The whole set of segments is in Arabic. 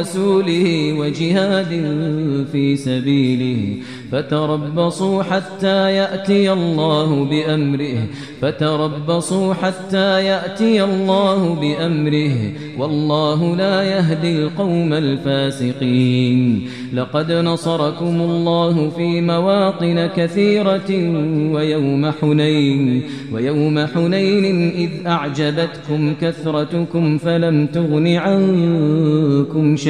ورسوله وجهاد في سبيله فتربصوا حتى يأتي الله بأمره فتربصوا حتى يأتي الله بأمره والله لا يهدي القوم الفاسقين لقد نصركم الله في مواطن كثيرة ويوم حنين ويوم حنين إذ أعجبتكم كثرتكم فلم تغن عنكم شيئا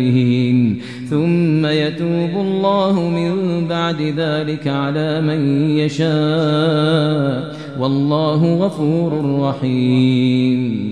بعد ذلك على من يشاء. والله غفور رحيم.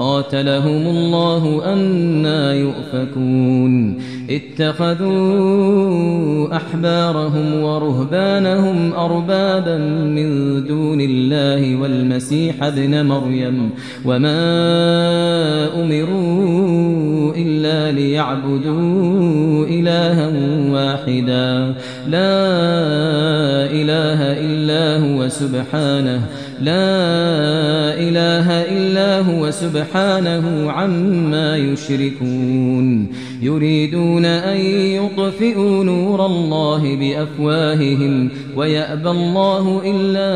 قاتلهم الله أنا يؤفكون. اتخذوا أحبارهم ورهبانهم أربابا من دون الله والمسيح ابن مريم وما أمروا إلا ليعبدوا إلها واحدا. لا إله إلا سبحانه. لا إله إلا هو سبحانه عما يشركون. يريدون أن يطفئوا نور الله بأفواههم ويأبى الله إلا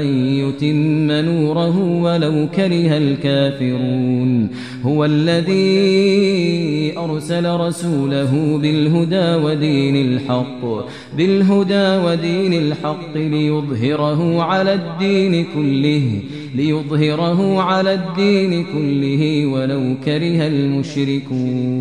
أن يتم نوره ولو كره الكافرون. هو الذي أرسل رسوله بالهدى ودين الحق بالهدى ودين الحق ليرسل ليظهره على الدين كله ليظهره على الدين كله ولو كره المشركون.